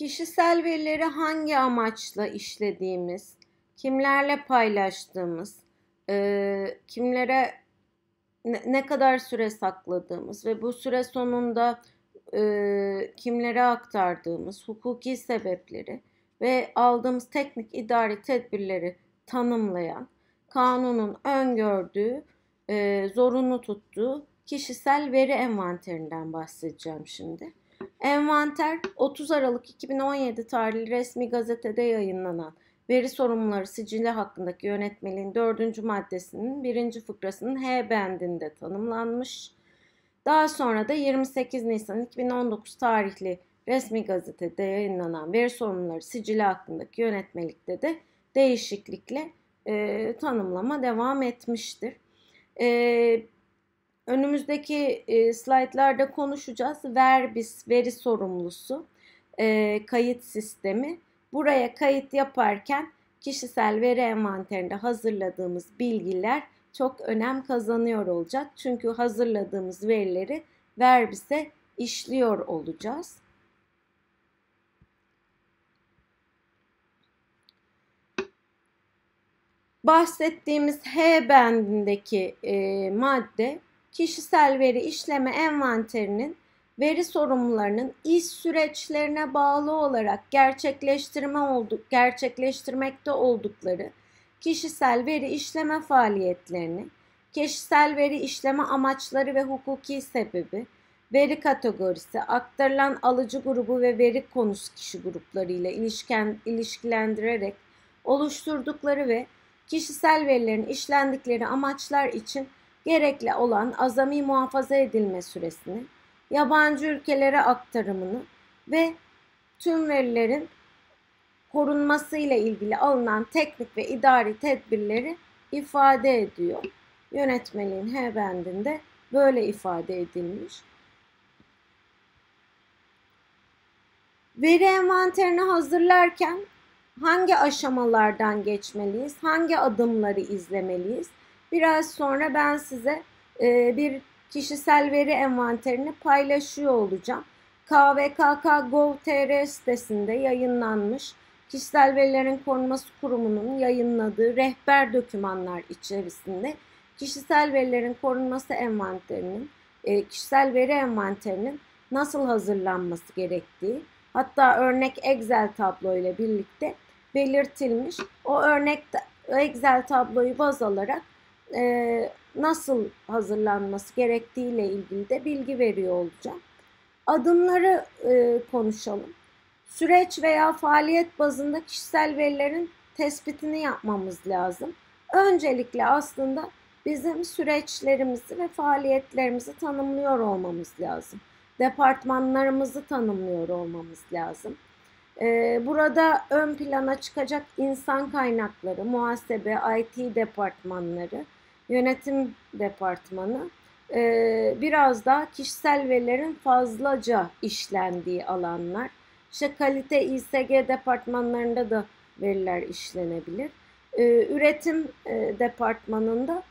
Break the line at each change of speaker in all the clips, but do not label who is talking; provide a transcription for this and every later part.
Kişisel verileri hangi amaçla işlediğimiz, kimlerle paylaştığımız, e, kimlere ne, ne kadar süre sakladığımız ve bu süre sonunda e, kimlere aktardığımız hukuki sebepleri ve aldığımız teknik idari tedbirleri tanımlayan, kanunun öngördüğü, e, zorunlu tuttuğu kişisel veri envanterinden bahsedeceğim şimdi. Envanter 30 Aralık 2017 tarihli resmi gazetede yayınlanan veri sorumluları sicili hakkındaki yönetmeliğin 4. maddesinin 1. fıkrasının H bendinde tanımlanmış. Daha sonra da 28 Nisan 2019 tarihli resmi gazetede yayınlanan veri sorumluları sicili hakkındaki yönetmelikte de değişiklikle e, tanımlama devam etmiştir. E, önümüzdeki e, slaytlarda konuşacağız. Verbis veri sorumlusu e, kayıt sistemi. Buraya kayıt yaparken kişisel veri envanterinde hazırladığımız bilgiler çok önem kazanıyor olacak. Çünkü hazırladığımız verileri Verbis'e işliyor olacağız. Bahsettiğimiz H bendindeki e, madde kişisel veri işleme envanterinin veri sorumlularının iş süreçlerine bağlı olarak gerçekleştirme olduk, gerçekleştirmekte oldukları kişisel veri işleme faaliyetlerini, kişisel veri işleme amaçları ve hukuki sebebi, veri kategorisi, aktarılan alıcı grubu ve veri konusu kişi gruplarıyla ilişken, ilişkilendirerek oluşturdukları ve kişisel verilerin işlendikleri amaçlar için gerekli olan azami muhafaza edilme süresini, yabancı ülkelere aktarımını ve tüm verilerin korunması ile ilgili alınan teknik ve idari tedbirleri ifade ediyor. Yönetmeliğin H bendinde böyle ifade edilmiş. Veri envanterini hazırlarken hangi aşamalardan geçmeliyiz, hangi adımları izlemeliyiz? Biraz sonra ben size e, bir kişisel veri envanterini paylaşıyor olacağım. KVKK Gov.tr sitesinde yayınlanmış Kişisel Verilerin Korunması Kurumu'nun yayınladığı rehber dokümanlar içerisinde kişisel verilerin korunması envanterinin, e, kişisel veri envanterinin nasıl hazırlanması gerektiği, hatta örnek Excel tablo ile birlikte belirtilmiş. O örnek Excel tabloyu baz alarak e, nasıl hazırlanması gerektiği ile ilgili de bilgi veriyor olacağım. Adımları e, konuşalım. Süreç veya faaliyet bazında kişisel verilerin tespitini yapmamız lazım. Öncelikle aslında bizim süreçlerimizi ve faaliyetlerimizi tanımlıyor olmamız lazım. Departmanlarımızı tanımlıyor olmamız lazım. Ee, burada ön plana çıkacak insan kaynakları, muhasebe, IT departmanları, yönetim departmanı, ee, biraz daha kişisel verilerin fazlaca işlendiği alanlar. İşte kalite İSG departmanlarında da veriler işlenebilir. Ee, üretim e, departmanında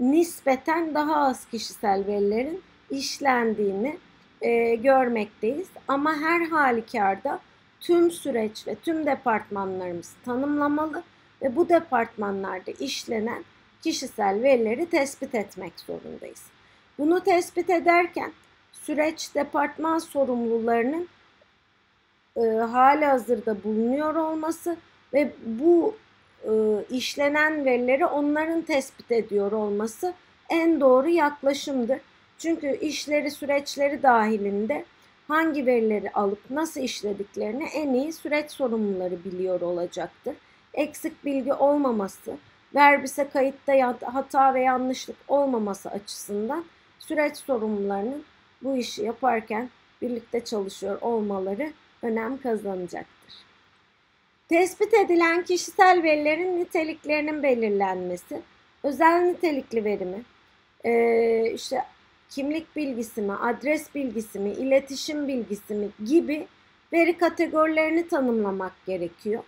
nispeten daha az kişisel verilerin işlendiğini e, görmekteyiz. Ama her halükarda tüm süreç ve tüm departmanlarımız tanımlamalı ve bu departmanlarda işlenen kişisel verileri tespit etmek zorundayız. Bunu tespit ederken süreç departman sorumlularının e, hali hazırda bulunuyor olması ve bu e, işlenen verileri onların tespit ediyor olması en doğru yaklaşımdır. Çünkü işleri süreçleri dahilinde hangi verileri alıp nasıl işlediklerini en iyi süreç sorumluları biliyor olacaktır. Eksik bilgi olmaması, verbise kayıtta hata ve yanlışlık olmaması açısından süreç sorumlularının bu işi yaparken birlikte çalışıyor olmaları önem kazanacaktır. Tespit edilen kişisel verilerin niteliklerinin belirlenmesi, özel nitelikli verimi, işte kimlik bilgisi mi, adres bilgisi mi, iletişim bilgisi mi gibi veri kategorilerini tanımlamak gerekiyor.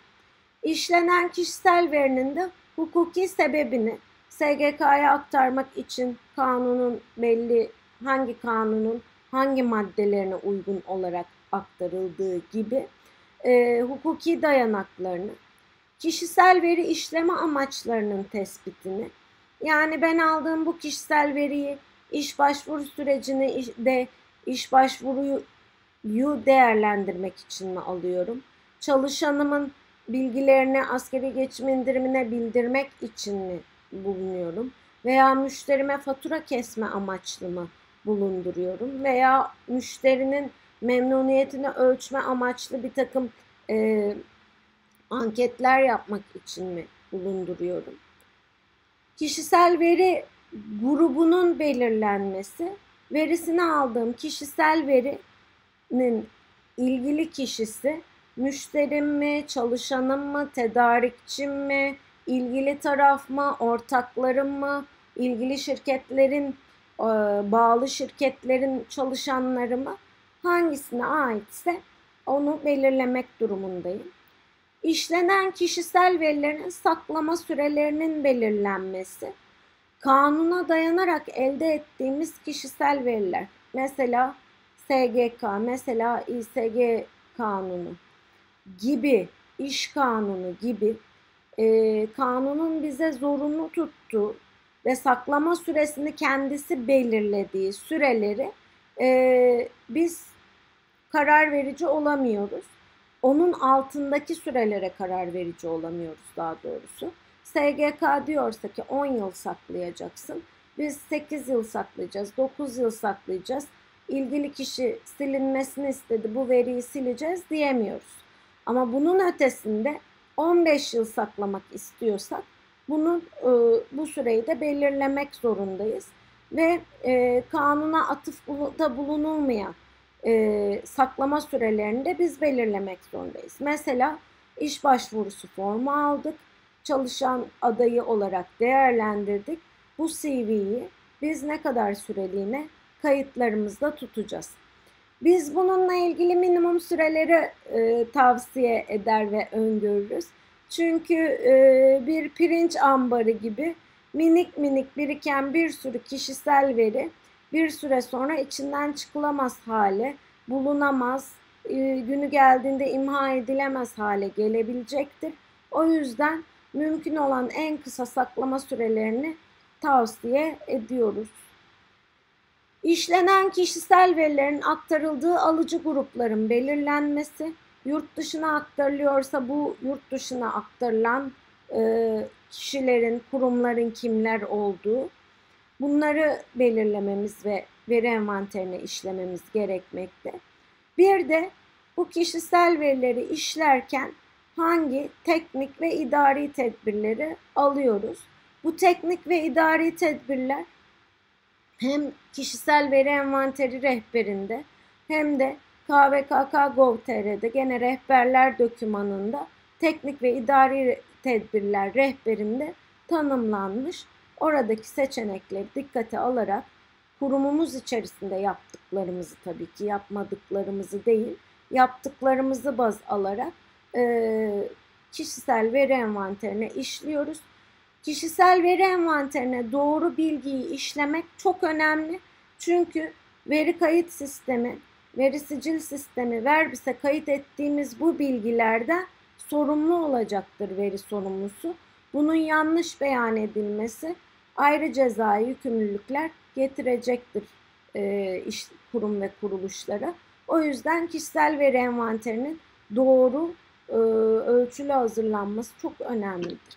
İşlenen kişisel verinin de hukuki sebebini SGK'ya aktarmak için kanunun belli hangi kanunun hangi maddelerine uygun olarak aktarıldığı gibi e, hukuki dayanaklarını, kişisel veri işleme amaçlarının tespitini, yani ben aldığım bu kişisel veriyi iş başvuru sürecini de iş başvuruyu değerlendirmek için mi alıyorum? Çalışanımın bilgilerini askeri geçim indirimine bildirmek için mi bulunuyorum? Veya müşterime fatura kesme amaçlı mı bulunduruyorum? Veya müşterinin memnuniyetini ölçme amaçlı bir takım e, anketler yapmak için mi bulunduruyorum? Kişisel veri grubunun belirlenmesi, verisini aldığım kişisel verinin ilgili kişisi müşterim mi, çalışanım mı, tedarikçim mi, ilgili taraf mı, ortaklarım mı, ilgili şirketlerin, e, bağlı şirketlerin çalışanları mı hangisine aitse onu belirlemek durumundayım. İşlenen kişisel verilerin saklama sürelerinin belirlenmesi, kanuna dayanarak elde ettiğimiz kişisel veriler, mesela SGK, mesela İSG kanunu gibi, iş kanunu gibi e, kanunun bize zorunlu tuttuğu ve saklama süresini kendisi belirlediği süreleri e, biz karar verici olamıyoruz. Onun altındaki sürelere karar verici olamıyoruz daha doğrusu. SGK diyorsa ki 10 yıl saklayacaksın. Biz 8 yıl saklayacağız, 9 yıl saklayacağız. İlgili kişi silinmesini istedi, bu veriyi sileceğiz diyemiyoruz. Ama bunun ötesinde 15 yıl saklamak istiyorsak bunu e, bu süreyi de belirlemek zorundayız ve e, kanuna atıfta bulunulmayan e, saklama sürelerini de biz belirlemek zorundayız. Mesela iş başvurusu formu aldık, çalışan adayı olarak değerlendirdik. Bu CV'yi biz ne kadar süreliğine kayıtlarımızda tutacağız. Biz bununla ilgili minimum süreleri e, tavsiye eder ve öngörürüz. Çünkü e, bir pirinç ambarı gibi minik minik biriken bir sürü kişisel veri bir süre sonra içinden çıkılamaz hale, bulunamaz, e, günü geldiğinde imha edilemez hale gelebilecektir. O yüzden mümkün olan en kısa saklama sürelerini tavsiye ediyoruz. İşlenen kişisel verilerin aktarıldığı alıcı grupların belirlenmesi, yurt dışına aktarılıyorsa bu yurt dışına aktarılan e, kişilerin, kurumların kimler olduğu bunları belirlememiz ve veri envanterine işlememiz gerekmekte. Bir de bu kişisel verileri işlerken hangi teknik ve idari tedbirleri alıyoruz? Bu teknik ve idari tedbirler hem kişisel veri envanteri rehberinde hem de KVKK Gov.tr'de gene rehberler dokümanında teknik ve idari tedbirler rehberinde tanımlanmış. Oradaki seçenekleri dikkate alarak kurumumuz içerisinde yaptıklarımızı tabii ki yapmadıklarımızı değil, yaptıklarımızı baz alarak e, kişisel veri envanterine işliyoruz. Kişisel veri envanterine doğru bilgiyi işlemek çok önemli. Çünkü veri kayıt sistemi, veri sicil sistemi, Verbis'e kayıt ettiğimiz bu bilgilerden sorumlu olacaktır veri sorumlusu. Bunun yanlış beyan edilmesi ayrı cezai yükümlülükler getirecektir e, iş, kurum ve kuruluşlara. O yüzden kişisel veri envanterinin doğru e, ölçülü hazırlanması çok önemlidir.